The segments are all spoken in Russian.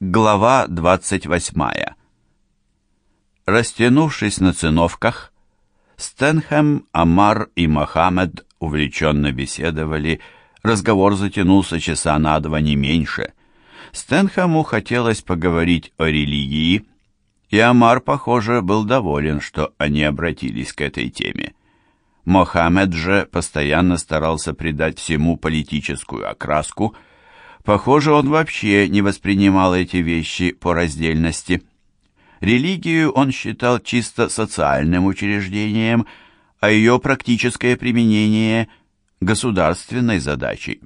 Глава 28. Растянувшись на циновках, Стэнхэм, Амар и Мохаммед увлеченно беседовали, разговор затянулся часа на два, не меньше. Стэнхэму хотелось поговорить о религии, и Амар, похоже, был доволен, что они обратились к этой теме. Мохаммед же постоянно старался придать всему политическую окраску – Похоже, он вообще не воспринимал эти вещи по раздельности. Религию он считал чисто социальным учреждением, а ее практическое применение – государственной задачей.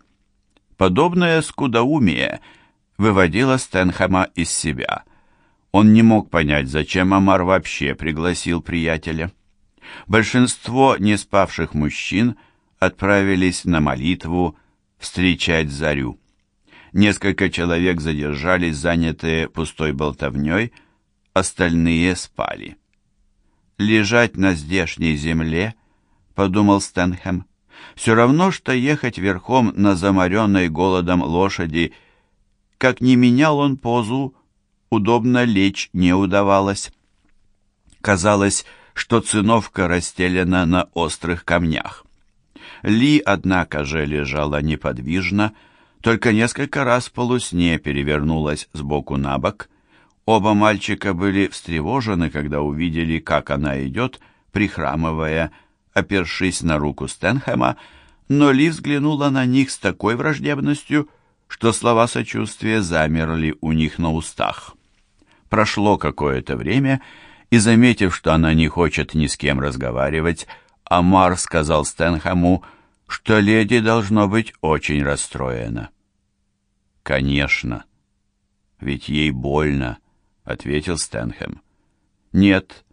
Подобное скудоумие выводило Стэнхэма из себя. Он не мог понять, зачем Амар вообще пригласил приятеля. Большинство неспавших мужчин отправились на молитву встречать зарю. Несколько человек задержались, занятые пустой болтовней, остальные спали. «Лежать на здешней земле», — подумал Стэнхэм, — «все равно, что ехать верхом на заморенной голодом лошади. Как ни менял он позу, удобно лечь не удавалось. Казалось, что циновка расстелена на острых камнях. Ли, однако же, лежала неподвижно, — только несколько раз полусне перевернулась с боку на бок. Оба мальчика были встревожены, когда увидели, как она идет, прихрамывая, опершись на руку Стэнхэма, но Ли взглянула на них с такой враждебностью, что слова сочувствия замерли у них на устах. Прошло какое-то время, и, заметив, что она не хочет ни с кем разговаривать, Амар сказал Стэнхэму, что леди должно быть очень расстроена. «Конечно. Ведь ей больно», — ответил Стэнхэм. «Нет,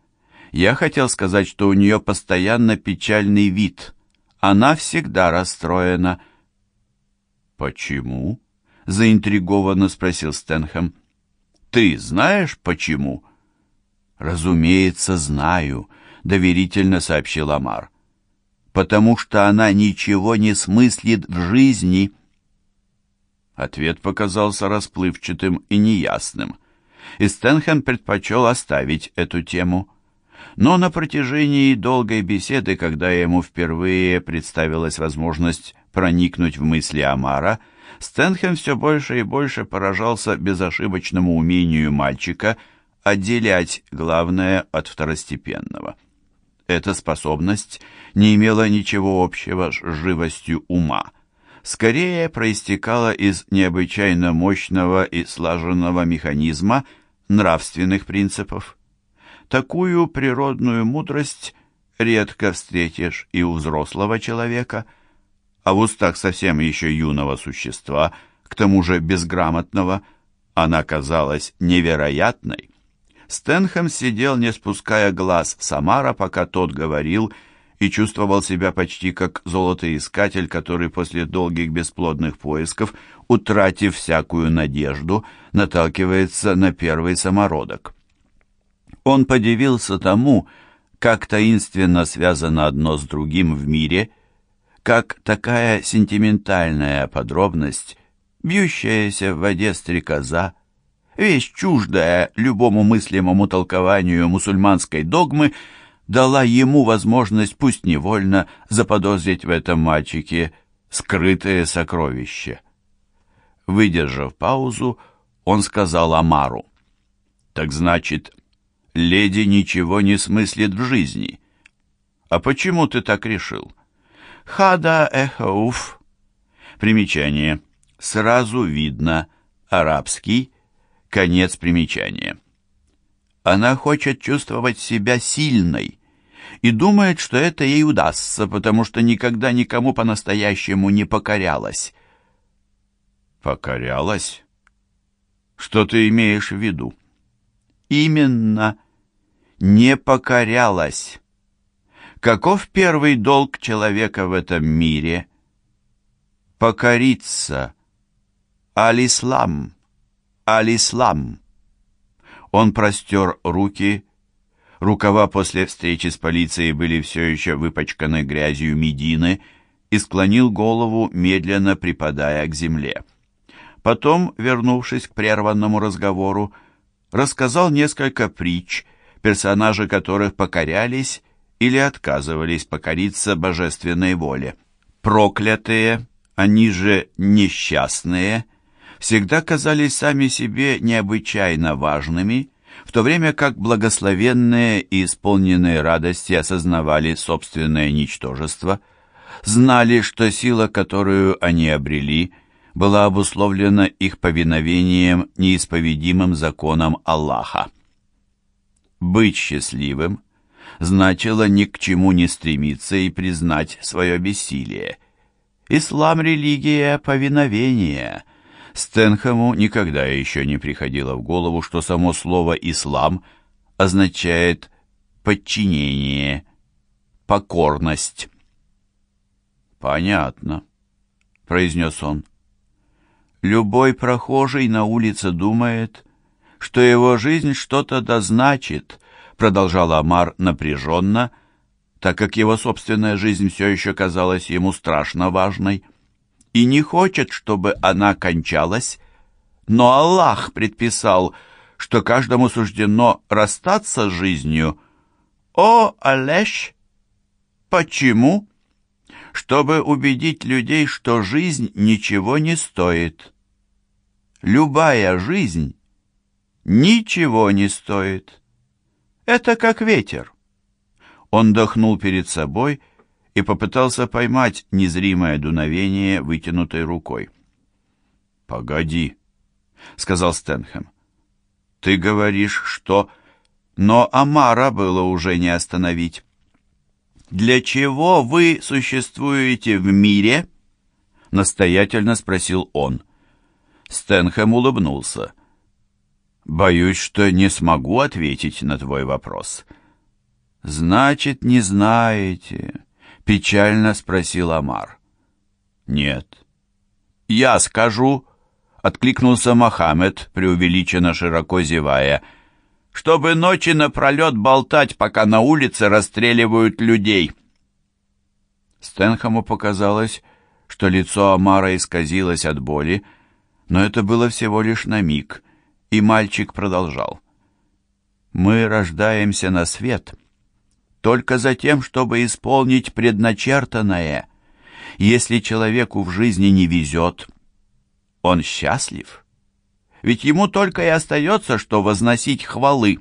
я хотел сказать, что у нее постоянно печальный вид. Она всегда расстроена». «Почему?» — заинтригованно спросил Стэнхэм. «Ты знаешь, почему?» «Разумеется, знаю», — доверительно сообщил Амар потому что она ничего не смыслит в жизни. Ответ показался расплывчатым и неясным, и Стэнхэм предпочел оставить эту тему. Но на протяжении долгой беседы, когда ему впервые представилась возможность проникнуть в мысли Амара, Стэнхэм все больше и больше поражался безошибочному умению мальчика отделять главное от второстепенного. Эта способность не имела ничего общего с живостью ума. Скорее проистекала из необычайно мощного и слаженного механизма нравственных принципов. Такую природную мудрость редко встретишь и у взрослого человека, а в устах совсем еще юного существа, к тому же безграмотного, она казалась невероятной. Стэнхэм сидел, не спуская глаз Самара, пока тот говорил, и чувствовал себя почти как золотоискатель, который после долгих бесплодных поисков, утратив всякую надежду, наталкивается на первый самородок. Он подивился тому, как таинственно связано одно с другим в мире, как такая сентиментальная подробность, бьющаяся в воде стрекоза, вещь чуждая любому мыслимому толкованию мусульманской догмы, дала ему возможность, пусть невольно, заподозрить в этом мальчике скрытое сокровище. Выдержав паузу, он сказал Амару, «Так значит, леди ничего не смыслит в жизни. А почему ты так решил?» «Хада эхауф». Примечание. Сразу видно. Арабский Конец примечания. Она хочет чувствовать себя сильной и думает, что это ей удастся, потому что никогда никому по-настоящему не покорялась. Покорялась? Что ты имеешь в виду? Именно, не покорялась. Каков первый долг человека в этом мире? Покориться. Аль-Ислам аль-Ислам. Он простер руки. Рукава после встречи с полицией были все еще выпачканы грязью Медины и склонил голову, медленно припадая к земле. Потом, вернувшись к прерванному разговору, рассказал несколько притч, персонажи которых покорялись или отказывались покориться божественной воле. Проклятые, они же несчастные, всегда казались сами себе необычайно важными, в то время как благословенные и исполненные радости осознавали собственное ничтожество, знали, что сила, которую они обрели, была обусловлена их повиновением неисповедимым законам Аллаха. Быть счастливым значило ни к чему не стремиться и признать свое бессилие. Ислам – религия повиновения. Стэнхэму никогда еще не приходило в голову, что само слово «ислам» означает подчинение, покорность. «Понятно», — произнес он. «Любой прохожий на улице думает, что его жизнь что-то дозначит», — продолжал Амар напряженно, так как его собственная жизнь все еще казалась ему страшно важной, и не хочет, чтобы она кончалась, но Аллах предписал, что каждому суждено расстаться с жизнью. О, Алеш, почему? чтобы убедить людей, что жизнь ничего не стоит. Любая жизнь ничего не стоит. Это как ветер. Он дохнул перед собой и попытался поймать незримое дуновение вытянутой рукой. «Погоди», — сказал Стэнхэм. «Ты говоришь, что...» Но Амара было уже не остановить. «Для чего вы существуете в мире?» — настоятельно спросил он. Стэнхэм улыбнулся. «Боюсь, что не смогу ответить на твой вопрос». «Значит, не знаете?» — печально спросил Амар. «Нет». «Я скажу», — откликнулся Мохаммед, преувеличенно широко зевая, — чтобы ночи напролет болтать, пока на улице расстреливают людей. Стэнхэму показалось, что лицо Амара исказилось от боли, но это было всего лишь на миг, и мальчик продолжал. «Мы рождаемся на свет только за тем, чтобы исполнить предначертанное. Если человеку в жизни не везет, он счастлив» ведь ему только и остается, что возносить хвалы.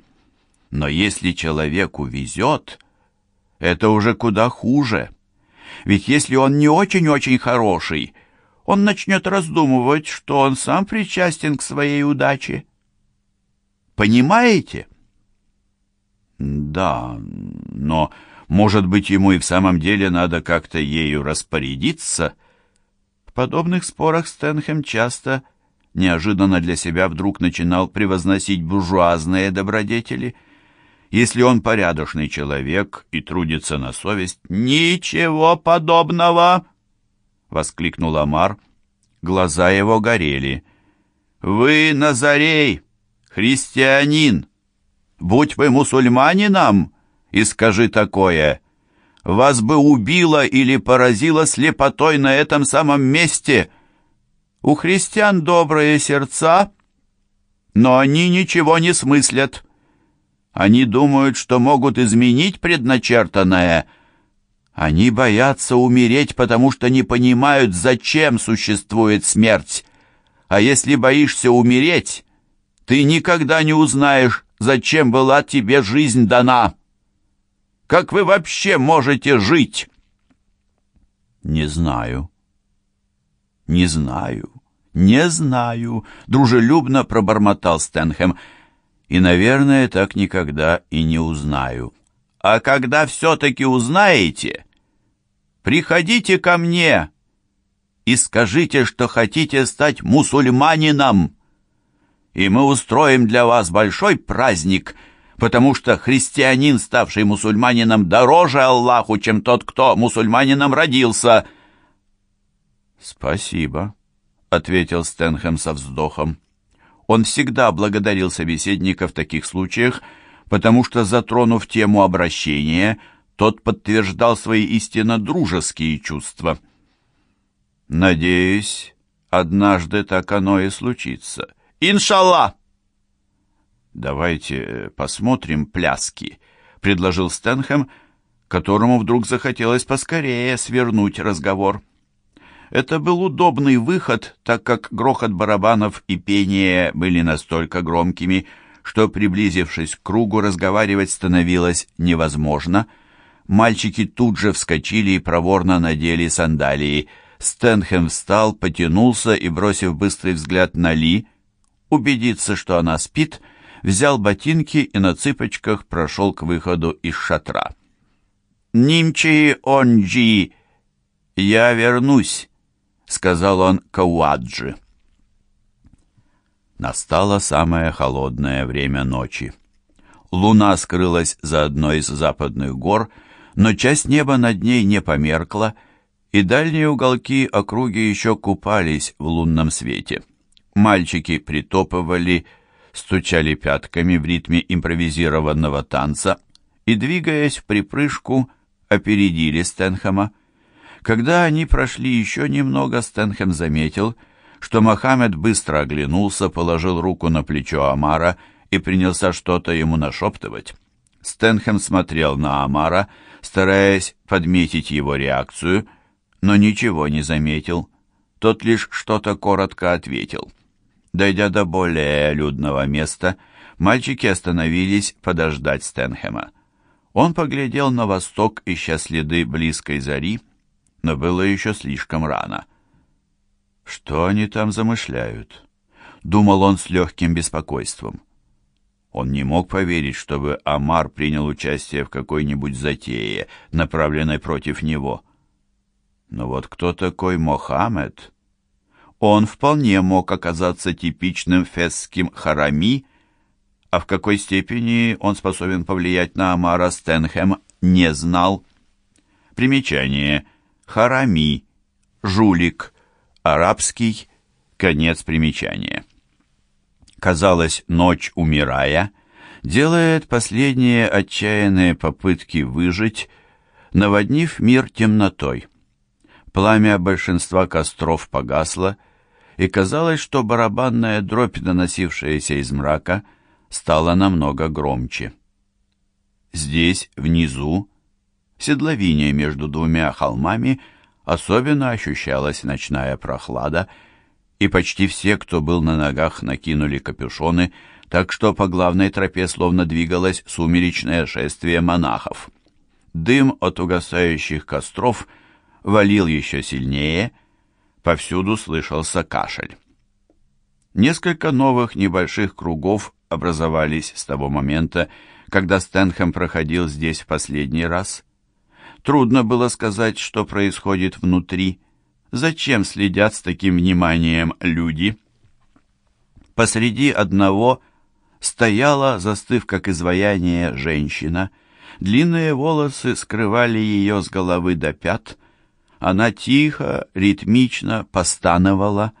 Но если человеку везет, это уже куда хуже. Ведь если он не очень-очень хороший, он начнет раздумывать, что он сам причастен к своей удаче. Понимаете? Да, но, может быть, ему и в самом деле надо как-то ею распорядиться? В подобных спорах Стэнхэм часто неожиданно для себя вдруг начинал превозносить буржуазные добродетели. Если он порядочный человек и трудится на совесть, «Ничего подобного!» — воскликнул Амар. Глаза его горели. «Вы, Назарей, христианин! Будь вы мусульманином, и скажи такое!» вас бы убило или поразило слепотой на этом самом месте, у христиан добрые сердца, но они ничего не смыслят. Они думают, что могут изменить предначертанное. Они боятся умереть, потому что не понимают, зачем существует смерть. А если боишься умереть, ты никогда не узнаешь, зачем была тебе жизнь дана. Как вы вообще можете жить? Не знаю. «Не знаю, не знаю», — дружелюбно пробормотал Стэнхэм. «И, наверное, так никогда и не узнаю. А когда все-таки узнаете, приходите ко мне и скажите, что хотите стать мусульманином, и мы устроим для вас большой праздник» потому что христианин, ставший мусульманином, дороже Аллаху, чем тот, кто мусульманином родился. «Спасибо», — ответил Стэнхэм со вздохом. Он всегда благодарил собеседника в таких случаях, потому что, затронув тему обращения, тот подтверждал свои истинно дружеские чувства. «Надеюсь, однажды так оно и случится. Иншалла!» «Давайте посмотрим пляски», — предложил Стэнхэм, которому вдруг захотелось поскорее свернуть разговор. Это был удобный выход, так как грохот барабанов и пение были настолько громкими, что, приблизившись к кругу, разговаривать становилось невозможно. Мальчики тут же вскочили и проворно надели сандалии. Стэнхэм встал, потянулся и, бросив быстрый взгляд на Ли, убедиться, что она спит, взял ботинки и на цыпочках прошел к выходу из шатра. «Нимчи онджи! Я вернусь!» — сказал он Кауаджи. Настало самое холодное время ночи. Луна скрылась за одной из западных гор, но часть неба над ней не померкла, и дальние уголки округи еще купались в лунном свете. Мальчики притопывали, стучали пятками в ритме импровизированного танца и, двигаясь в припрыжку, опередили Стэнхэма. Когда они прошли еще немного, Стэнхэм заметил — что Мохаммед быстро оглянулся, положил руку на плечо Амара и принялся что-то ему нашептывать. Стэнхэм смотрел на Амара, стараясь подметить его реакцию, но ничего не заметил. Тот лишь что-то коротко ответил. Дойдя до более людного места, мальчики остановились подождать Стэнхэма. Он поглядел на восток, ища следы близкой зари, но было еще слишком рано. Что они там замышляют? Думал он с легким беспокойством. Он не мог поверить, чтобы Амар принял участие в какой-нибудь затее, направленной против него. Но вот кто такой Мохаммед? Он вполне мог оказаться типичным фесским харами, а в какой степени он способен повлиять на Амара Стэнхэм, не знал. Примечание. Харами. Жулик. Арабский конец примечания. Казалось, ночь, умирая, делает последние отчаянные попытки выжить, наводнив мир темнотой. Пламя большинства костров погасло, и казалось, что барабанная дробь, доносившаяся из мрака, стала намного громче. Здесь, внизу, в седловине между двумя холмами, Особенно ощущалась ночная прохлада, и почти все, кто был на ногах, накинули капюшоны, так что по главной тропе словно двигалось сумеречное шествие монахов. Дым от угасающих костров валил еще сильнее, повсюду слышался кашель. Несколько новых небольших кругов образовались с того момента, когда Стэнхэм проходил здесь в последний раз. Трудно было сказать, что происходит внутри. Зачем следят с таким вниманием люди? Посреди одного стояла, застыв как изваяние, женщина. Длинные волосы скрывали ее с головы до пят. Она тихо, ритмично постановала.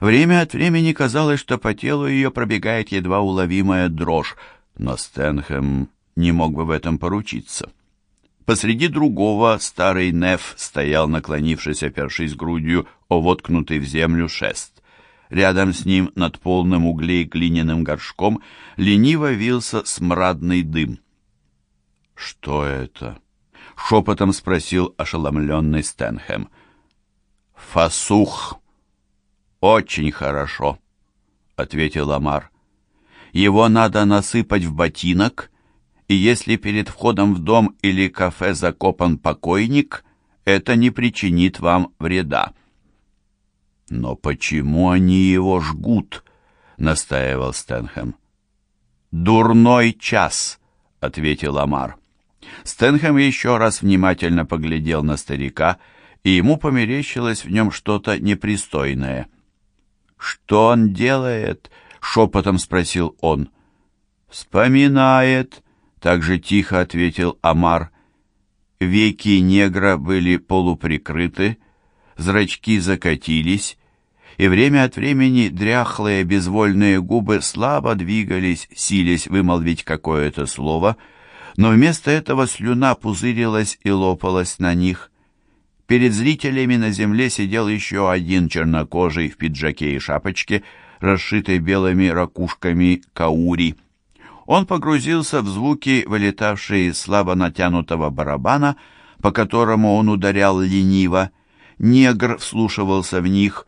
Время от времени казалось, что по телу ее пробегает едва уловимая дрожь, но Стэнхэм не мог бы в этом поручиться. Посреди другого старый Неф стоял, наклонившись, опершись грудью, о воткнутый в землю шест. Рядом с ним, над полным углей глиняным горшком, лениво вился смрадный дым. «Что это?» — шепотом спросил ошеломленный Стэнхэм. «Фасух». «Очень хорошо», — ответил Амар. «Его надо насыпать в ботинок и если перед входом в дом или кафе закопан покойник, это не причинит вам вреда. «Но почему они его жгут?» — настаивал Стэнхэм. «Дурной час», — ответил Амар. Стэнхэм еще раз внимательно поглядел на старика, и ему померещилось в нем что-то непристойное. «Что он делает?» — шепотом спросил он. «Вспоминает», также тихо ответил Амар. Веки негра были полуприкрыты, зрачки закатились, и время от времени дряхлые безвольные губы слабо двигались, силясь вымолвить какое-то слово, но вместо этого слюна пузырилась и лопалась на них. Перед зрителями на земле сидел еще один чернокожий в пиджаке и шапочке, расшитой белыми ракушками каури. Он погрузился в звуки, вылетавшие из слабо натянутого барабана, по которому он ударял лениво. Негр вслушивался в них,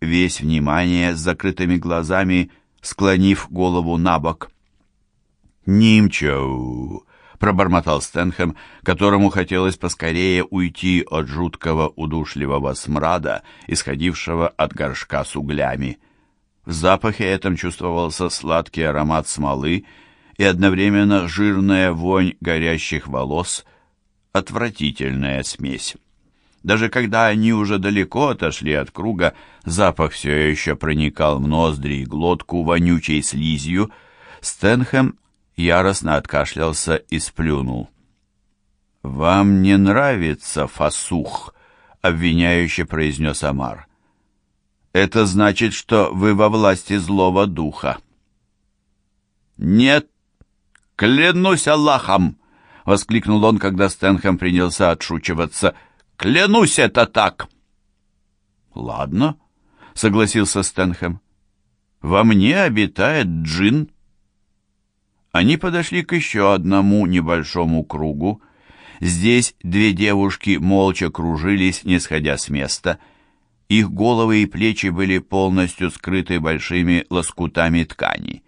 весь внимание, с закрытыми глазами, склонив голову на бок. «Нимчоу!» Пробормотал Стэнхэм, которому хотелось поскорее уйти от жуткого удушливого смрада, исходившего от горшка с углями. В запахе этом чувствовался сладкий аромат смолы и одновременно жирная вонь горящих волос, отвратительная смесь. Даже когда они уже далеко отошли от круга, запах все еще проникал в ноздри и глотку вонючей слизью, Стэнхэм яростно откашлялся и сплюнул. «Вам не нравится фасух?» — обвиняюще произнес Амар. «Это значит, что вы во власти злого духа». «Нет, клянусь Аллахом!» — воскликнул он, когда Стэнхэм принялся отшучиваться. «Клянусь, это так!» «Ладно», — согласился Стэнхэм. «Во мне обитает джин». Они подошли к еще одному небольшому кругу. Здесь две девушки молча кружились, не сходя с места. Их головы и плечи были полностью скрыты большими лоскутами ткани.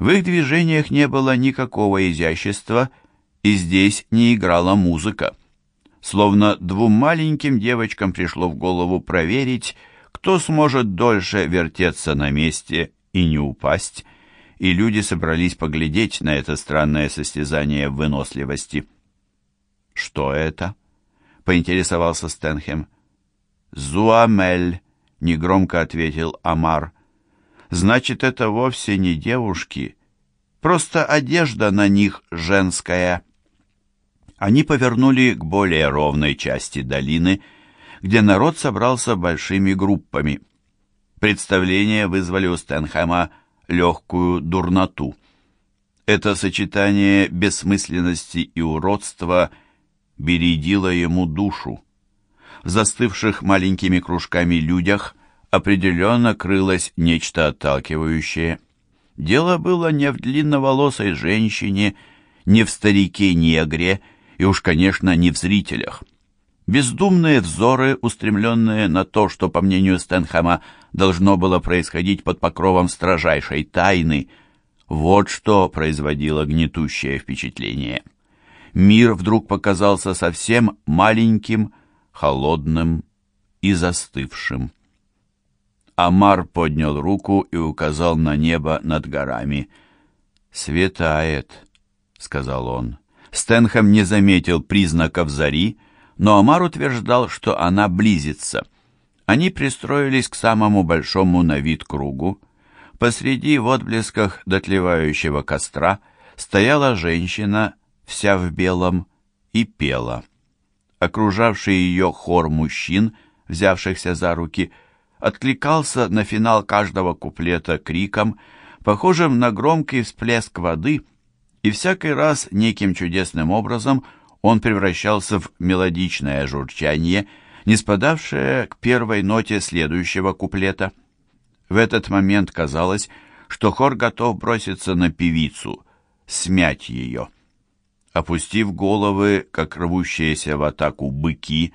В их движениях не было никакого изящества, и здесь не играла музыка. Словно двум маленьким девочкам пришло в голову проверить, кто сможет дольше вертеться на месте и не упасть, и люди собрались поглядеть на это странное состязание в выносливости. «Что это?» — поинтересовался Стэнхэм. «Зуамель», — негромко ответил Амар. «Значит, это вовсе не девушки, просто одежда на них женская». Они повернули к более ровной части долины, где народ собрался большими группами. Представление вызвали у Стэнхэма легкую дурноту. Это сочетание бессмысленности и уродства бередило ему душу. В застывших маленькими кружками людях определенно крылось нечто отталкивающее. Дело было не в длинноволосой женщине, не в старике-негре и уж, конечно, не в зрителях. Бездумные взоры, устремленные на то, что, по мнению Стэнхэма, должно было происходить под покровом строжайшей тайны, вот что производило гнетущее впечатление. Мир вдруг показался совсем маленьким, холодным и застывшим. Амар поднял руку и указал на небо над горами. «Светает», — сказал он. Стэнхэм не заметил признаков зари, но Амар утверждал, что она близится. Они пристроились к самому большому на вид кругу. Посреди в отблесках дотлевающего костра стояла женщина, вся в белом, и пела. Окружавший ее хор мужчин, взявшихся за руки, откликался на финал каждого куплета криком, похожим на громкий всплеск воды, и всякий раз неким чудесным образом он превращался в мелодичное журчание, не спадавшее к первой ноте следующего куплета. В этот момент казалось, что хор готов броситься на певицу, смять ее. Опустив головы, как рвущиеся в атаку быки,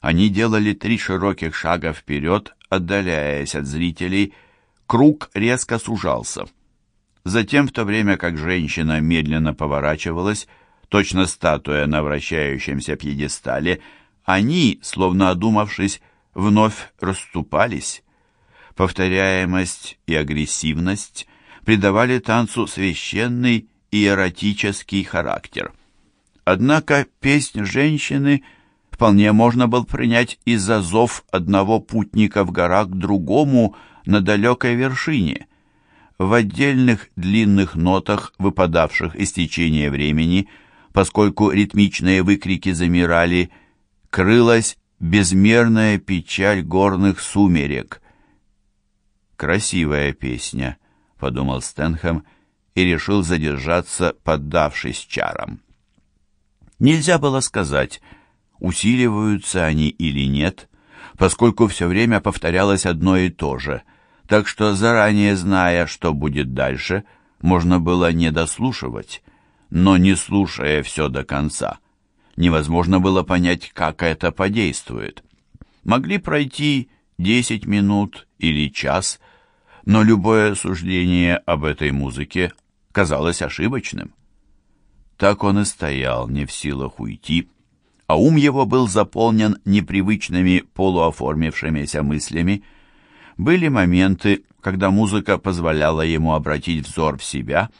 они делали три широких шага вперед, отдаляясь от зрителей, круг резко сужался. Затем, в то время как женщина медленно поворачивалась, точно статуя на вращающемся пьедестале, они, словно одумавшись, вновь расступались. Повторяемость и агрессивность придавали танцу священный и эротический характер. Однако песнь женщины вполне можно было принять из-за зов одного путника в горах к другому на далекой вершине. В отдельных длинных нотах, выпадавших из течения времени, поскольку ритмичные выкрики замирали, крылась безмерная печаль горных сумерек. «Красивая песня», — подумал Стэнхэм и решил задержаться, поддавшись чарам. Нельзя было сказать, усиливаются они или нет, поскольку все время повторялось одно и то же, так что, заранее зная, что будет дальше, можно было не дослушивать, но не слушая все до конца. Невозможно было понять, как это подействует. Могли пройти десять минут или час, но любое суждение об этой музыке казалось ошибочным. Так он и стоял, не в силах уйти, а ум его был заполнен непривычными полуоформившимися мыслями. Были моменты, когда музыка позволяла ему обратить взор в себя,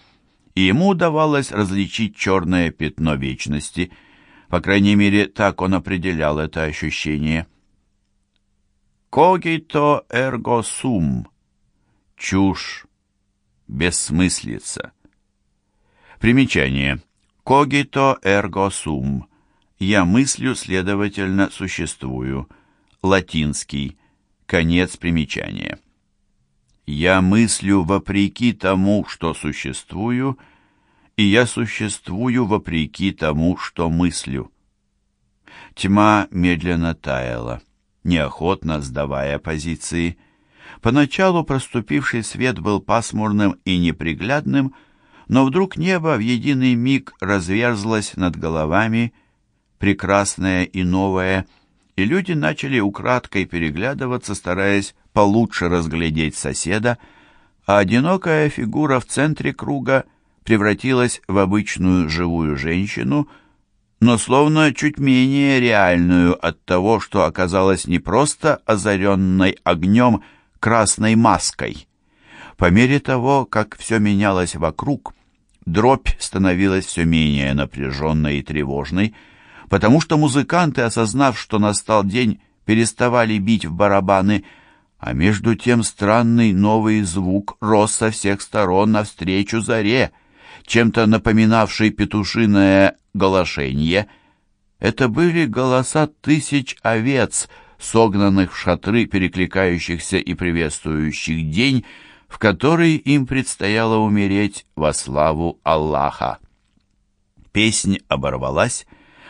и ему удавалось различить черное пятно вечности, по крайней мере, так он определял это ощущение. «Когито эрго сум» — чушь, бессмыслица. Примечание. «Когито эрго сум» — я мыслю, следовательно, существую. Латинский. Конец примечания. Я мыслю вопреки тому, что существую, и я существую вопреки тому, что мыслю. Тьма медленно таяла, неохотно сдавая позиции. Поначалу проступивший свет был пасмурным и неприглядным, но вдруг небо в единый миг разверзлось над головами, прекрасное и новое, и люди начали украдкой переглядываться, стараясь получше разглядеть соседа, а одинокая фигура в центре круга превратилась в обычную живую женщину, но словно чуть менее реальную от того, что оказалась не просто озаренной огнем красной маской. По мере того, как все менялось вокруг, дробь становилась все менее напряженной и тревожной, потому что музыканты, осознав, что настал день, переставали бить в барабаны, а между тем странный новый звук рос со всех сторон навстречу заре, чем-то напоминавший петушиное голошенье. Это были голоса тысяч овец, согнанных в шатры, перекликающихся и приветствующих день, в который им предстояло умереть во славу Аллаха. Песнь оборвалась,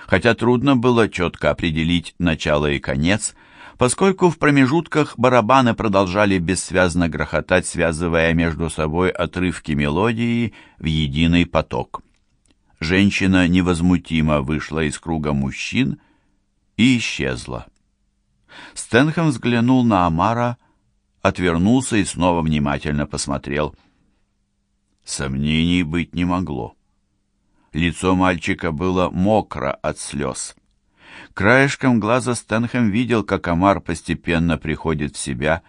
хотя трудно было четко определить начало и конец, поскольку в промежутках барабаны продолжали бессвязно грохотать, связывая между собой отрывки мелодии в единый поток. Женщина невозмутимо вышла из круга мужчин и исчезла. Стэнхэм взглянул на Амара, отвернулся и снова внимательно посмотрел. Сомнений быть не могло. Лицо мальчика было мокро от слез. Краешком глаза Стэнхэм видел, как Амар постепенно приходит в себя,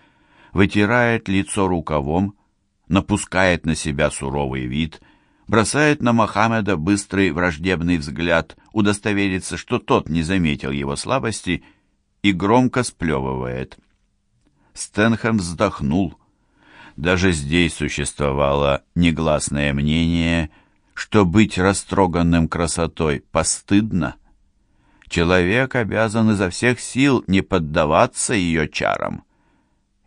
вытирает лицо рукавом, напускает на себя суровый вид, бросает на Мохаммеда быстрый враждебный взгляд, удостоверится, что тот не заметил его слабости и громко сплевывает. Стэнхэм вздохнул. Даже здесь существовало негласное мнение, что быть растроганным красотой постыдно — человек обязан изо всех сил не поддаваться ее чарам.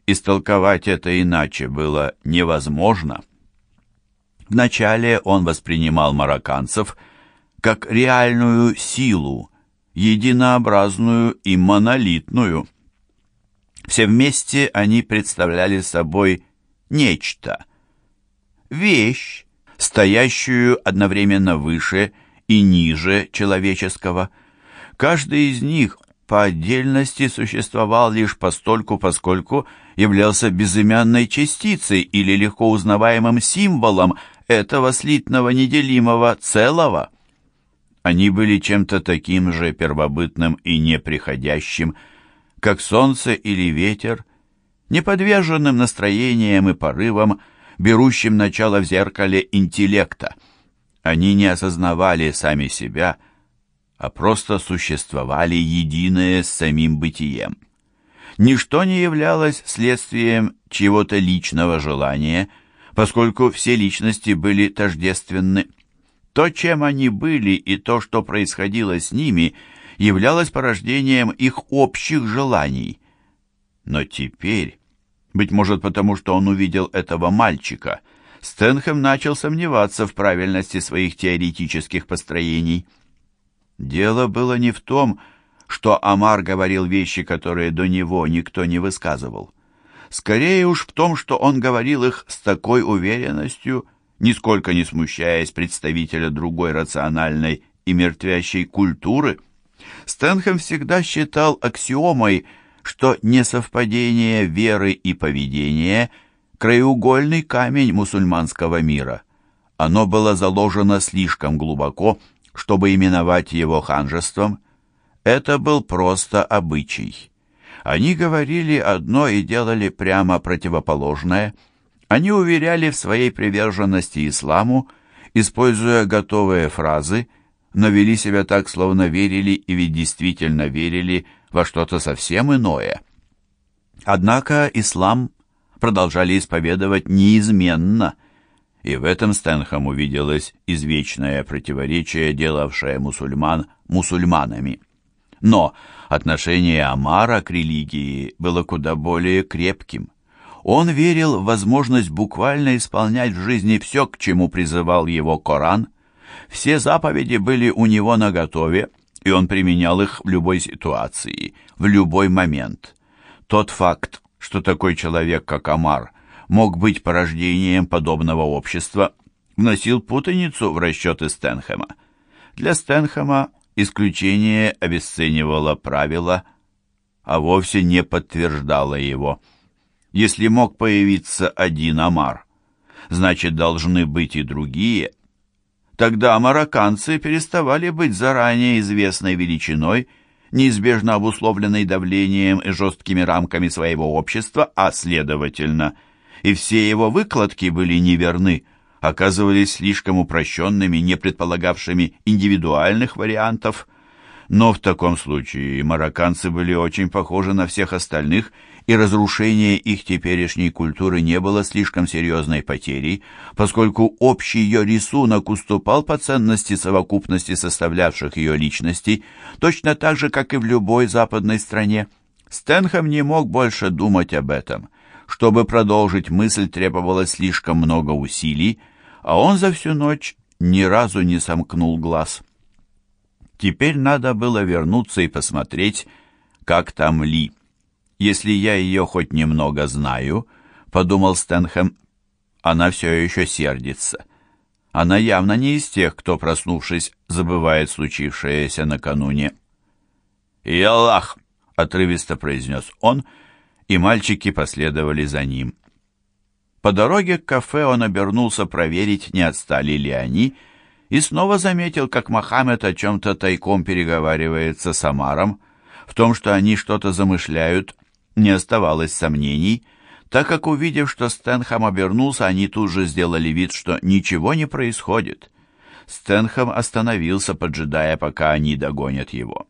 Истолковать это иначе было невозможно. Вначале он воспринимал марокканцев как реальную силу, единообразную и монолитную. Все вместе они представляли собой нечто, вещь, стоящую одновременно выше и ниже человеческого – Каждый из них по отдельности существовал лишь постольку, поскольку являлся безымянной частицей или легко узнаваемым символом этого слитного неделимого целого. Они были чем-то таким же первобытным и неприходящим, как солнце или ветер, неподверженным настроениям и порывам, берущим начало в зеркале интеллекта. Они не осознавали сами себя – а просто существовали единое с самим бытием. Ничто не являлось следствием чего-то личного желания, поскольку все личности были тождественны. То, чем они были, и то, что происходило с ними, являлось порождением их общих желаний. Но теперь, быть может потому, что он увидел этого мальчика, Стэнхэм начал сомневаться в правильности своих теоретических построений. Дело было не в том, что Амар говорил вещи, которые до него никто не высказывал. Скорее уж в том, что он говорил их с такой уверенностью, нисколько не смущаясь представителя другой рациональной и мертвящей культуры. Стэнхэм всегда считал аксиомой, что несовпадение веры и поведения – краеугольный камень мусульманского мира. Оно было заложено слишком глубоко, чтобы именовать его ханжеством. Это был просто обычай. Они говорили одно и делали прямо противоположное. Они уверяли в своей приверженности исламу, используя готовые фразы, но вели себя так, словно верили и ведь действительно верили во что-то совсем иное. Однако ислам продолжали исповедовать неизменно, и в этом Стэнхэм увиделось извечное противоречие, делавшее мусульман мусульманами. Но отношение Амара к религии было куда более крепким. Он верил в возможность буквально исполнять в жизни все, к чему призывал его Коран. Все заповеди были у него наготове, и он применял их в любой ситуации, в любой момент. Тот факт, что такой человек, как Амар, мог быть порождением подобного общества, вносил путаницу в расчеты Стэнхэма. Для Стэнхэма исключение обесценивало правило, а вовсе не подтверждало его. Если мог появиться один Амар, значит, должны быть и другие. Тогда марокканцы переставали быть заранее известной величиной, неизбежно обусловленной давлением и жесткими рамками своего общества, а, следовательно, и все его выкладки были неверны – оказывались слишком упрощенными, не предполагавшими индивидуальных вариантов. Но в таком случае марокканцы были очень похожи на всех остальных, и разрушение их теперешней культуры не было слишком серьезной потерей, поскольку общий ее рисунок уступал по ценности совокупности составлявших ее личностей, точно так же, как и в любой западной стране. Стэнхэм не мог больше думать об этом. Чтобы продолжить мысль, требовалось слишком много усилий, а он за всю ночь ни разу не сомкнул глаз. Теперь надо было вернуться и посмотреть, как там Ли. Если я ее хоть немного знаю, подумал Стэнхэм, она все еще сердится. Она явно не из тех, кто, проснувшись, забывает случившееся накануне. «И Аллах!» — отрывисто произнес он — и мальчики последовали за ним. По дороге к кафе он обернулся проверить, не отстали ли они, и снова заметил, как Мохаммед о чем-то тайком переговаривается с Амаром. В том, что они что-то замышляют, не оставалось сомнений, так как, увидев, что Стэнхэм обернулся, они тут же сделали вид, что ничего не происходит. Стэнхэм остановился, поджидая, пока они догонят его.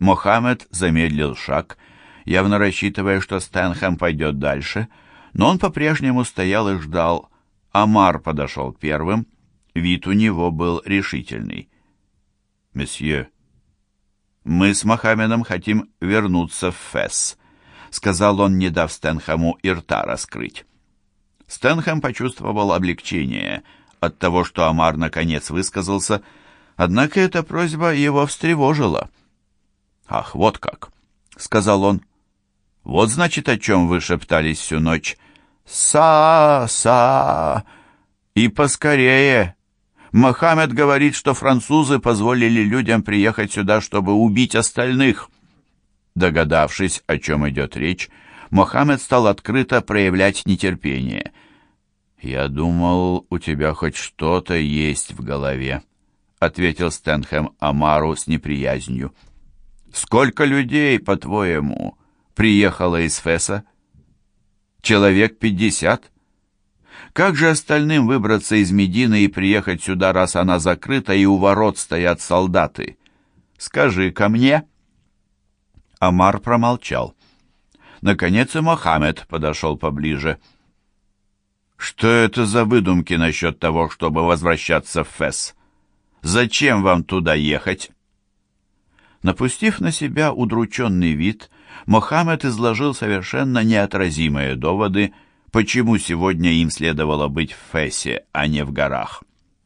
Мохаммед замедлил шаг явно рассчитывая, что Стэнхэм пойдет дальше, но он по-прежнему стоял и ждал. Амар подошел первым, вид у него был решительный. «Месье, мы с Мохаммедом хотим вернуться в Фесс», сказал он, не дав Стэнхэму и рта раскрыть. Стэнхэм почувствовал облегчение от того, что Амар наконец высказался, однако эта просьба его встревожила. «Ах, вот как!» — сказал он. Вот, значит, о чем вы шептались всю ночь. Са-са! И поскорее! Мохаммед говорит, что французы позволили людям приехать сюда, чтобы убить остальных. Догадавшись, о чем идет речь, Мохаммед стал открыто проявлять нетерпение. «Я думал, у тебя хоть что-то есть в голове», — ответил Стэнхэм Амару с неприязнью. «Сколько людей, по-твоему?» Приехала из Феса? Человек пятьдесят. Как же остальным выбраться из Медины и приехать сюда, раз она закрыта и у ворот стоят солдаты? Скажи ко мне. Амар промолчал. Наконец и Мохаммед подошел поближе. Что это за выдумки насчет того, чтобы возвращаться в Фес? Зачем вам туда ехать? Напустив на себя удрученный вид, Мохаммед изложил совершенно неотразимые доводы, почему сегодня им следовало быть в Фессе, а не в горах.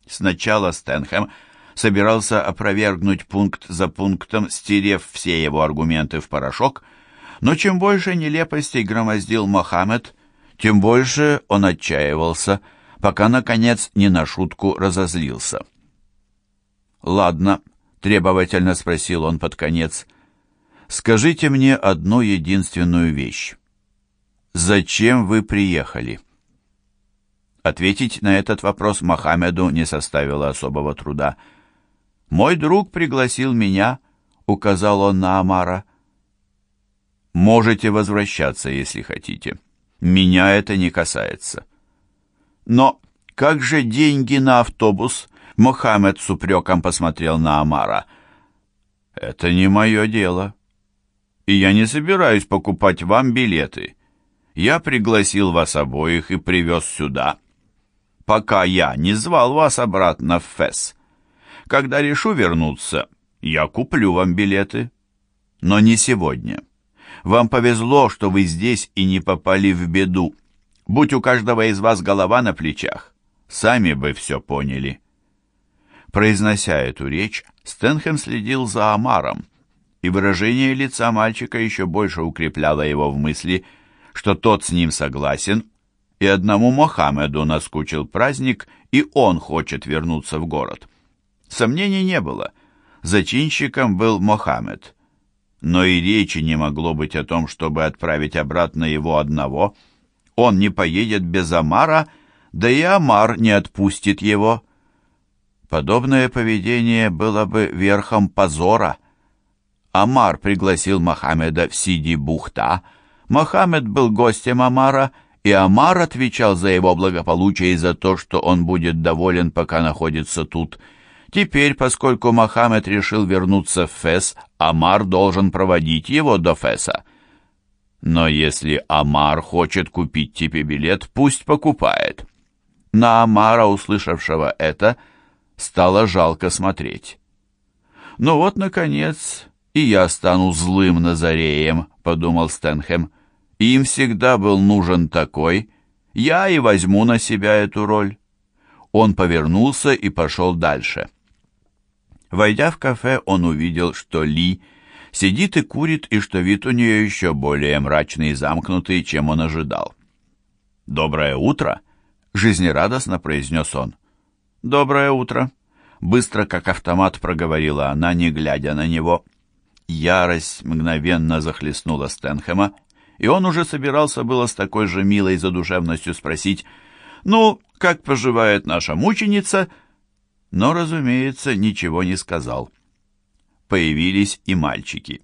Сначала Стэнхэм собирался опровергнуть пункт за пунктом, стерев все его аргументы в порошок, но чем больше нелепостей громоздил Мохаммед, тем больше он отчаивался, пока, наконец, не на шутку разозлился. «Ладно», — требовательно спросил он под конец, — «скажите мне одну единственную вещь. Зачем вы приехали?» Ответить на этот вопрос Мохаммеду не составило особого труда. «Мой друг пригласил меня», — указал он на Амара. «Можете возвращаться, если хотите. Меня это не касается». «Но как же деньги на автобус?» Мохаммед с упреком посмотрел на Амара. «Это не мое дело. И я не собираюсь покупать вам билеты. Я пригласил вас обоих и привез сюда, пока я не звал вас обратно в Фес. Когда решу вернуться, я куплю вам билеты. Но не сегодня. Вам повезло, что вы здесь и не попали в беду. Будь у каждого из вас голова на плечах, сами бы все поняли». Произнося эту речь, Стэнхэм следил за Амаром, и выражение лица мальчика еще больше укрепляло его в мысли, что тот с ним согласен, и одному Мохаммеду наскучил праздник, и он хочет вернуться в город. Сомнений не было. Зачинщиком был Мохаммед. Но и речи не могло быть о том, чтобы отправить обратно его одного. Он не поедет без Амара, да и Амар не отпустит его. Подобное поведение было бы верхом позора. Амар пригласил Мохаммеда в Сиди-Бухта. Мохаммед был гостем Амара, и Амар отвечал за его благополучие и за то, что он будет доволен, пока находится тут. Теперь, поскольку Мохаммед решил вернуться в Фес, Амар должен проводить его до Феса. Но если Амар хочет купить тебе билет, пусть покупает. На Амара, услышавшего это, — стало жалко смотреть. «Ну вот, наконец, и я стану злым Назареем», — подумал Стэнхэм. «Им всегда был нужен такой. Я и возьму на себя эту роль». Он повернулся и пошел дальше. Войдя в кафе, он увидел, что Ли сидит и курит, и что вид у нее еще более мрачный и замкнутый, чем он ожидал. «Доброе утро!» — жизнерадостно произнес он. «Доброе утро!» Быстро, как автомат, проговорила она, не глядя на него. Ярость мгновенно захлестнула Стэнхэма, и он уже собирался было с такой же милой задушевностью спросить «Ну, как поживает наша мученица?» Но, разумеется, ничего не сказал. Появились и мальчики.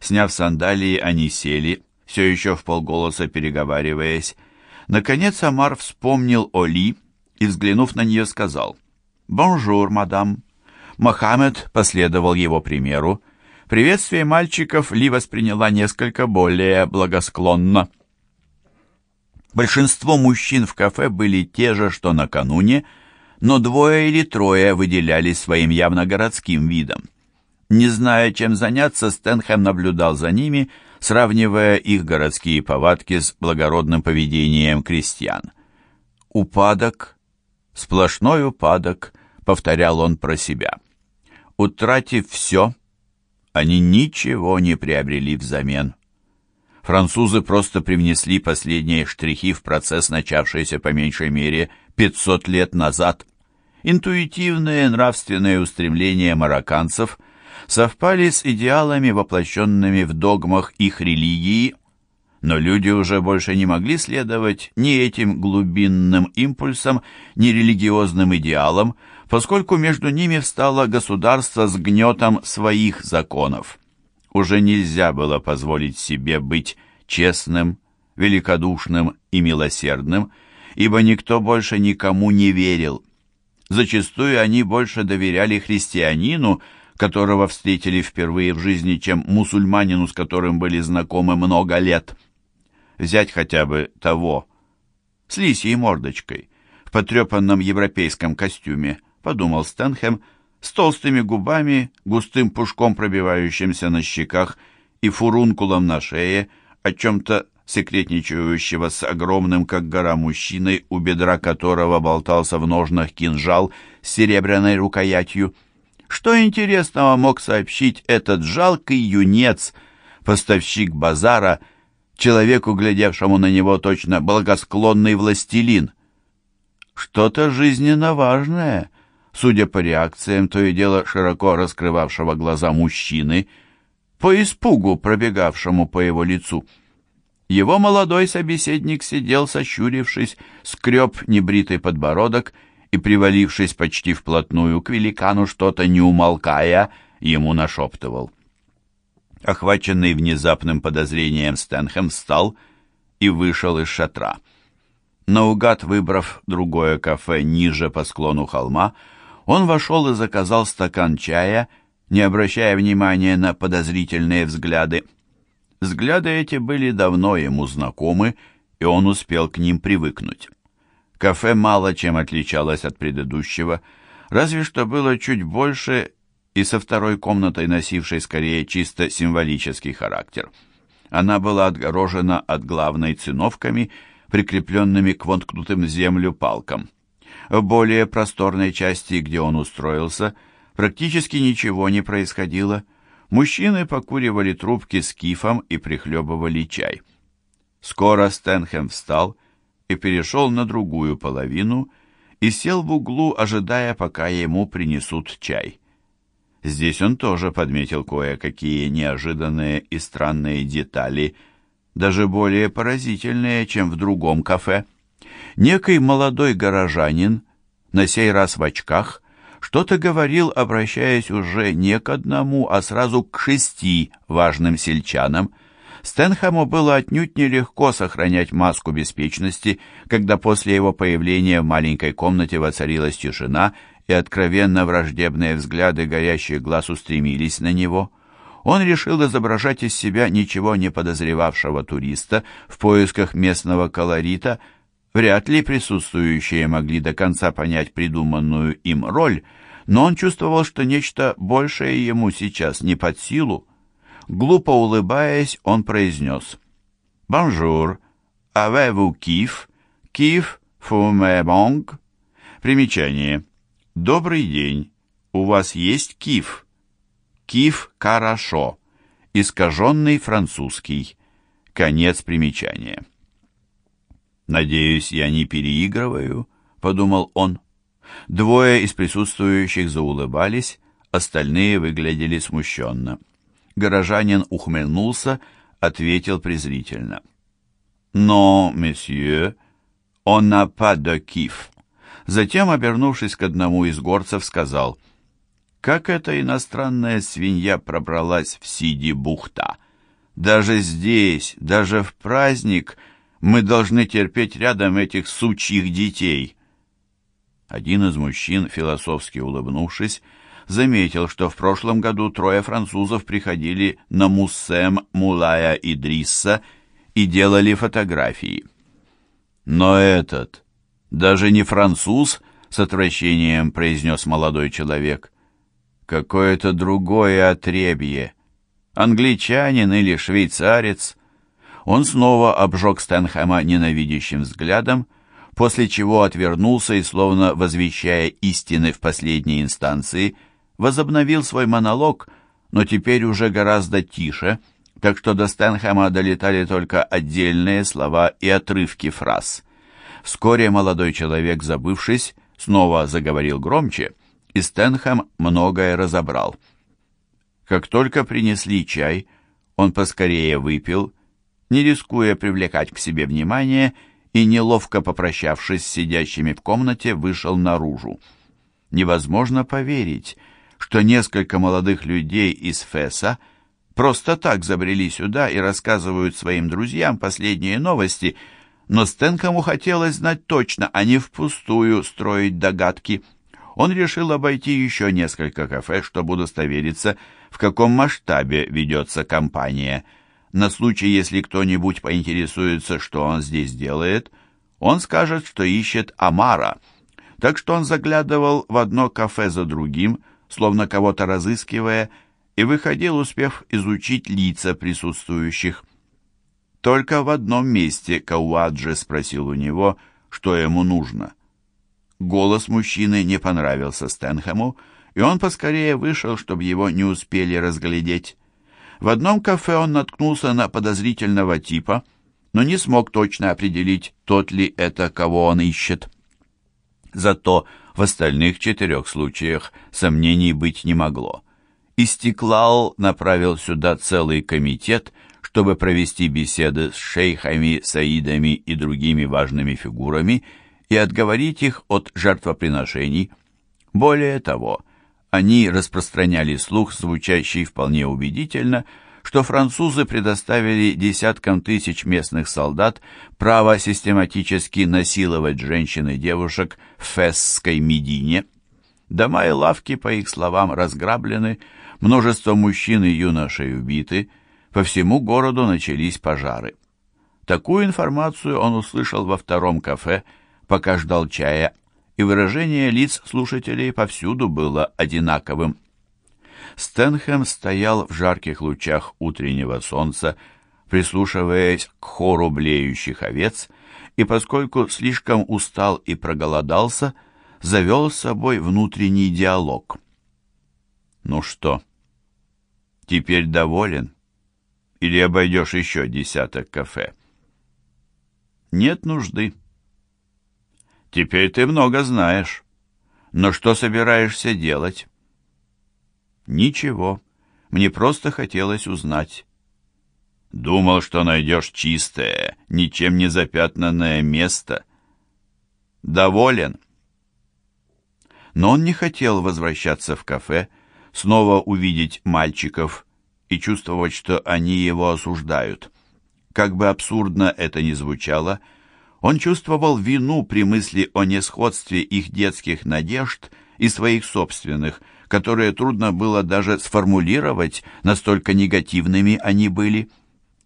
Сняв сандалии, они сели, все еще в полголоса переговариваясь. Наконец Амар вспомнил о Ли, и, взглянув на нее, сказал «Bonjour, madame». Мохаммед последовал его примеру. Приветствие мальчиков Ли восприняла несколько более благосклонно. Большинство мужчин в кафе были те же, что накануне, но двое или трое выделялись своим явно городским видом. Не зная, чем заняться, Стэнхэм наблюдал за ними, сравнивая их городские повадки с благородным поведением крестьян. Упадок, Сплошной упадок, повторял он про себя. Утратив все, они ничего не приобрели взамен. Французы просто привнесли последние штрихи в процесс, начавшийся по меньшей мере 500 лет назад. Интуитивные нравственные устремления марокканцев совпали с идеалами, воплощенными в догмах их религии – но люди уже больше не могли следовать ни этим глубинным импульсам, ни религиозным идеалам, поскольку между ними встало государство с гнетом своих законов. Уже нельзя было позволить себе быть честным, великодушным и милосердным, ибо никто больше никому не верил. Зачастую они больше доверяли христианину, которого встретили впервые в жизни, чем мусульманину, с которым были знакомы много лет взять хотя бы того, с лисьей мордочкой, в потрепанном европейском костюме, подумал Стэнхэм, с толстыми губами, густым пушком, пробивающимся на щеках, и фурункулом на шее, о чем-то секретничающего с огромным, как гора, мужчиной, у бедра которого болтался в ножнах кинжал с серебряной рукоятью. Что интересного мог сообщить этот жалкий юнец, поставщик базара, человеку, глядевшему на него точно благосклонный властелин? Что-то жизненно важное, судя по реакциям, то и дело широко раскрывавшего глаза мужчины, по испугу, пробегавшему по его лицу. Его молодой собеседник сидел, сощурившись, скреб небритый подбородок и, привалившись почти вплотную к великану, что-то не умолкая, ему нашептывал. Охваченный внезапным подозрением Стэнхэм встал и вышел из шатра. Наугад выбрав другое кафе ниже по склону холма, он вошел и заказал стакан чая, не обращая внимания на подозрительные взгляды. Взгляды эти были давно ему знакомы, и он успел к ним привыкнуть. Кафе мало чем отличалось от предыдущего, разве что было чуть больше и со второй комнатой, носившей скорее чисто символический характер. Она была отгорожена от главной циновками, прикрепленными к воткнутым в землю палкам. В более просторной части, где он устроился, практически ничего не происходило. Мужчины покуривали трубки с кифом и прихлебывали чай. Скоро Стэнхэм встал и перешел на другую половину и сел в углу, ожидая, пока ему принесут чай. Здесь он тоже подметил кое-какие неожиданные и странные детали, даже более поразительные, чем в другом кафе. Некий молодой горожанин, на сей раз в очках, что-то говорил, обращаясь уже не к одному, а сразу к шести важным сельчанам – Стэнхэму было отнюдь нелегко сохранять маску беспечности, когда после его появления в маленькой комнате воцарилась тишина, и откровенно враждебные взгляды горящих глаз устремились на него. Он решил изображать из себя ничего не подозревавшего туриста в поисках местного колорита. Вряд ли присутствующие могли до конца понять придуманную им роль, но он чувствовал, что нечто большее ему сейчас не под силу. Глупо улыбаясь, он произнес «Bonjour, avez-vous kif? Киф fume бонг?» Примечание. «Добрый день, у вас есть киф?» «Киф хорошо», искаженный французский. Конец примечания. «Надеюсь, я не переигрываю», — подумал он. Двое из присутствующих заулыбались, остальные выглядели смущенно. Горожанин ухмыльнулся, ответил презрительно. «Но, месье, он n'a киф». Затем, обернувшись к одному из горцев, сказал, «Как эта иностранная свинья пробралась в Сиди-Бухта? Даже здесь, даже в праздник мы должны терпеть рядом этих сучьих детей». Один из мужчин, философски улыбнувшись, заметил, что в прошлом году трое французов приходили на Муссем Мулая Идрисса и делали фотографии. Но этот, даже не француз, с отвращением произнес молодой человек. Какое-то другое отребье. Англичанин или швейцарец. Он снова обжег Стэнхэма ненавидящим взглядом, после чего отвернулся и, словно возвещая истины в последней инстанции, возобновил свой монолог, но теперь уже гораздо тише, так что до Стэнхэма долетали только отдельные слова и отрывки фраз. Вскоре молодой человек, забывшись, снова заговорил громче, и Стэнхэм многое разобрал. Как только принесли чай, он поскорее выпил, не рискуя привлекать к себе внимание, и, неловко попрощавшись с сидящими в комнате, вышел наружу. Невозможно поверить, что несколько молодых людей из Феса просто так забрели сюда и рассказывают своим друзьям последние новости, но Стэнкому хотелось знать точно, а не впустую строить догадки. Он решил обойти еще несколько кафе, чтобы удостовериться, в каком масштабе ведется кампания. На случай, если кто-нибудь поинтересуется, что он здесь делает, он скажет, что ищет Амара. Так что он заглядывал в одно кафе за другим, словно кого-то разыскивая, и выходил, успев изучить лица присутствующих. Только в одном месте Кауаджи спросил у него, что ему нужно. Голос мужчины не понравился Стэнхэму, и он поскорее вышел, чтобы его не успели разглядеть. В одном кафе он наткнулся на подозрительного типа, но не смог точно определить, тот ли это, кого он ищет. Зато в остальных четырех случаях сомнений быть не могло. Истеклал направил сюда целый комитет, чтобы провести беседы с шейхами, саидами и другими важными фигурами и отговорить их от жертвоприношений. Более того, они распространяли слух, звучащий вполне убедительно, что французы предоставили десяткам тысяч местных солдат право систематически насиловать женщин и девушек в Фесской Медине. Дома и лавки, по их словам, разграблены, множество мужчин и юношей убиты, по всему городу начались пожары. Такую информацию он услышал во втором кафе, пока ждал чая, и выражение лиц слушателей повсюду было одинаковым. Стэнхэм стоял в жарких лучах утреннего солнца, прислушиваясь к хору блеющих овец, и поскольку слишком устал и проголодался, завел с собой внутренний диалог. «Ну что, теперь доволен? Или обойдешь еще десяток кафе?» «Нет нужды», Теперь ты много знаешь. Но что собираешься делать? Ничего. Мне просто хотелось узнать. Думал, что найдешь чистое, ничем не запятнанное место. Доволен. Но он не хотел возвращаться в кафе, снова увидеть мальчиков и чувствовать, что они его осуждают. Как бы абсурдно это ни звучало, — он чувствовал вину при мысли о несходстве их детских надежд и своих собственных, которые трудно было даже сформулировать, настолько негативными они были.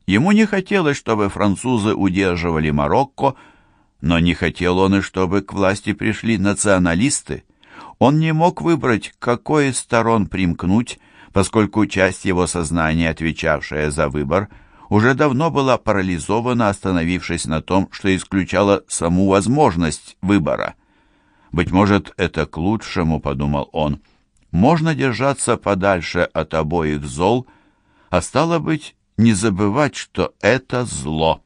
Ему не хотелось, чтобы французы удерживали Марокко, но не хотел он и чтобы к власти пришли националисты. Он не мог выбрать, к какой из сторон примкнуть, поскольку часть его сознания, отвечавшая за выбор, уже давно была парализована, остановившись на том, что исключало саму возможность выбора. «Быть может, это к лучшему», — подумал он. «Можно держаться подальше от обоих зол, а стало быть, не забывать, что это зло».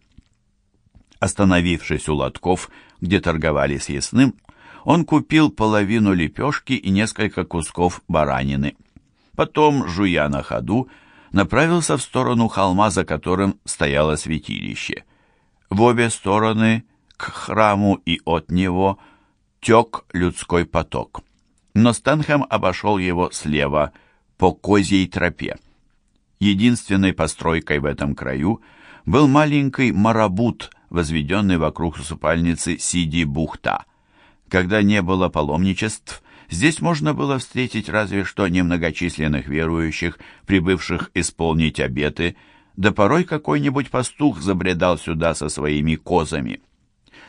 Остановившись у лотков, где торговали с ясным, он купил половину лепешки и несколько кусков баранины. Потом, жуя на ходу, направился в сторону холма, за которым стояло святилище. В обе стороны, к храму и от него, тек людской поток. Но Стэнхэм обошел его слева, по козьей тропе. Единственной постройкой в этом краю был маленький марабут, возведенный вокруг усыпальницы Сиди-Бухта. Когда не было паломничеств, Здесь можно было встретить разве что немногочисленных верующих, прибывших исполнить обеты, да порой какой-нибудь пастух забредал сюда со своими козами.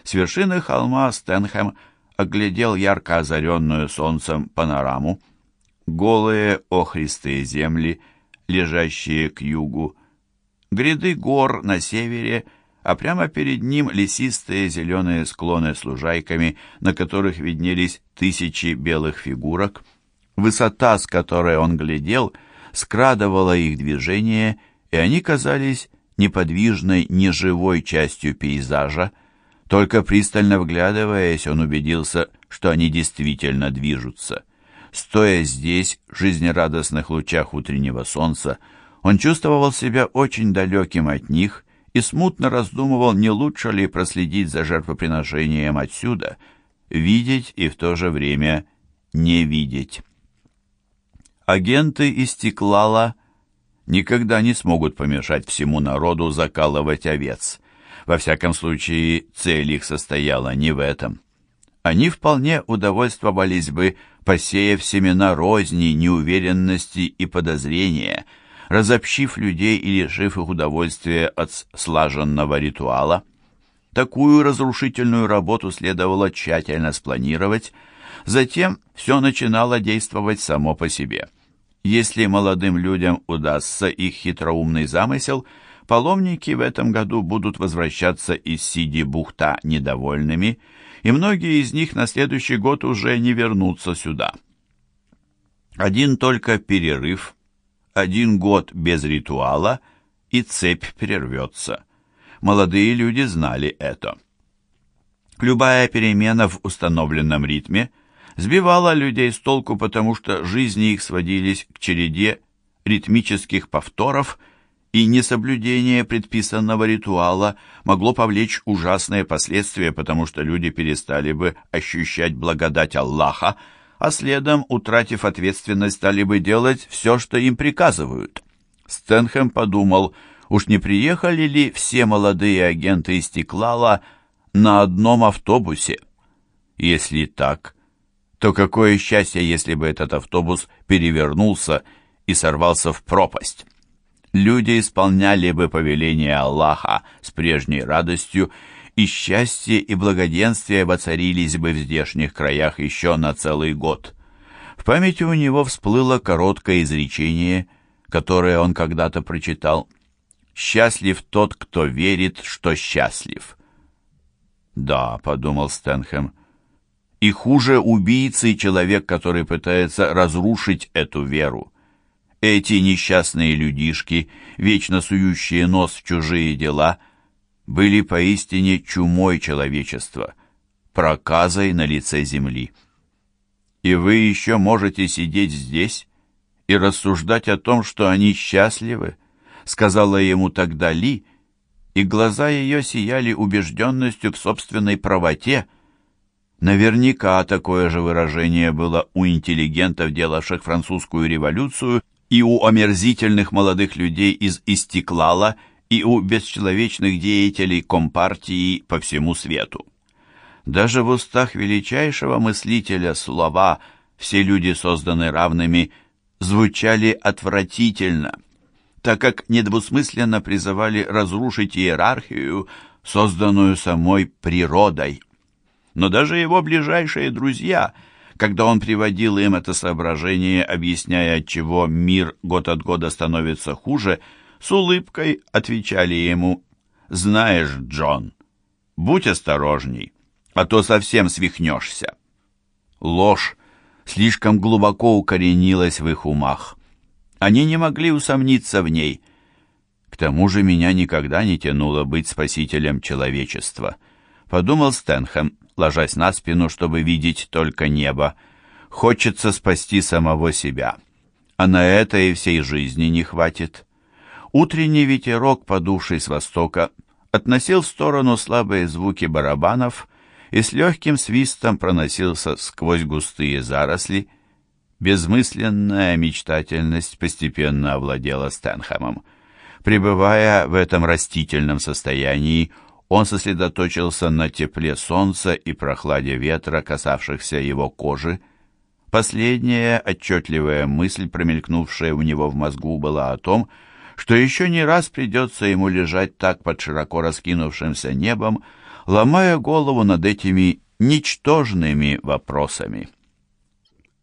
С вершины холма Стэнхэм оглядел ярко озаренную солнцем панораму. Голые охристые земли, лежащие к югу, гряды гор на севере — а прямо перед ним лесистые зеленые склоны с лужайками, на которых виднелись тысячи белых фигурок. Высота, с которой он глядел, скрадывала их движение, и они казались неподвижной, неживой частью пейзажа. Только пристально вглядываясь, он убедился, что они действительно движутся. Стоя здесь, в жизнерадостных лучах утреннего солнца, он чувствовал себя очень далеким от них и смутно раздумывал, не лучше ли проследить за жертвоприношением отсюда, видеть и в то же время не видеть. Агенты из Стеклала никогда не смогут помешать всему народу закалывать овец. Во всяком случае, цель их состояла не в этом. Они вполне удовольствовались бы, посеяв семена розни, неуверенности и подозрения – разобщив людей и лишив их удовольствия от слаженного ритуала. Такую разрушительную работу следовало тщательно спланировать, затем все начинало действовать само по себе. Если молодым людям удастся их хитроумный замысел, паломники в этом году будут возвращаться из Сиди-Бухта недовольными, и многие из них на следующий год уже не вернутся сюда. Один только перерыв, один год без ритуала, и цепь прервется. Молодые люди знали это. Любая перемена в установленном ритме сбивала людей с толку, потому что жизни их сводились к череде ритмических повторов, и несоблюдение предписанного ритуала могло повлечь ужасные последствия, потому что люди перестали бы ощущать благодать Аллаха, а следом, утратив ответственность, стали бы делать все, что им приказывают. Стэнхэм подумал, уж не приехали ли все молодые агенты из Стеклала на одном автобусе? Если так, то какое счастье, если бы этот автобус перевернулся и сорвался в пропасть. Люди исполняли бы повеление Аллаха с прежней радостью, и счастье и благоденствие воцарились бы в здешних краях еще на целый год. В памяти у него всплыло короткое изречение, которое он когда-то прочитал. «Счастлив тот, кто верит, что счастлив». «Да», — подумал Стэнхэм, — «и хуже убийцы человек, который пытается разрушить эту веру». Эти несчастные людишки, вечно сующие нос в чужие дела, были поистине чумой человечества, проказой на лице земли. И вы еще можете сидеть здесь и рассуждать о том, что они счастливы, сказала ему тогда Ли, и глаза ее сияли убежденностью в собственной правоте. Наверняка такое же выражение было у интеллигентов, делавших французскую революцию и у омерзительных молодых людей из Истеклала, и у бесчеловечных деятелей Компартии по всему свету. Даже в устах величайшего мыслителя слова «все люди созданы равными» звучали отвратительно, так как недвусмысленно призывали разрушить иерархию, созданную самой природой. Но даже его ближайшие друзья – когда он приводил им это соображение, объясняя, отчего мир год от года становится хуже, с улыбкой отвечали ему «Знаешь, Джон, будь осторожней, а то совсем свихнешься». Ложь слишком глубоко укоренилась в их умах. Они не могли усомниться в ней. К тому же меня никогда не тянуло быть спасителем человечества, подумал Стэнхэм, ложась на спину, чтобы видеть только небо. Хочется спасти самого себя. А на это и всей жизни не хватит. Утренний ветерок, подувший с востока, относил в сторону слабые звуки барабанов и с легким свистом проносился сквозь густые заросли. Безмысленная мечтательность постепенно овладела Стэнхэмом. Пребывая в этом растительном состоянии, он сосредоточился на тепле солнца и прохладе ветра, касавшихся его кожи. Последняя отчетливая мысль, промелькнувшая у него в мозгу, была о том, что еще не раз придется ему лежать так под широко раскинувшимся небом, ломая голову над этими ничтожными вопросами.